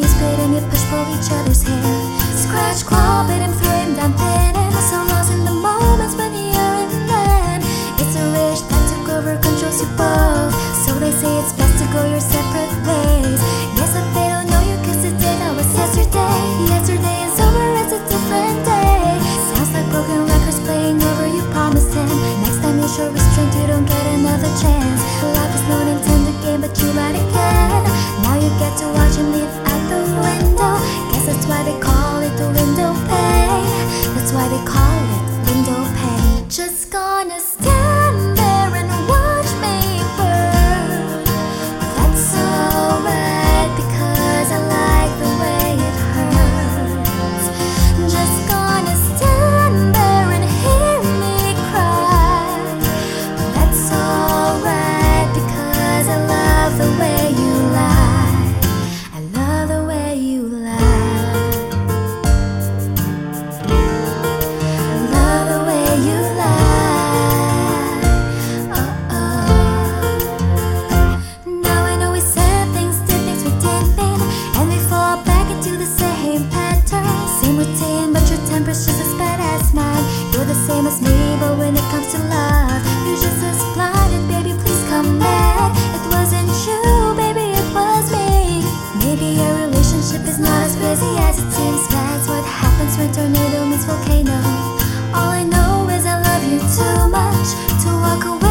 you spit push each other's hair. Scratch, claw, bit throw him down, so lost in the moments when then. It's a wish that took over, controls you both. So they say it's best to go your separate ways. the same as me, but when it comes to love, you're just as blinded, baby. Please come back. It wasn't you, baby, it was me. Maybe your relationship is not as crazy as it seems. That's what happens when tornado meets volcano. All I know is I love you too much to walk away.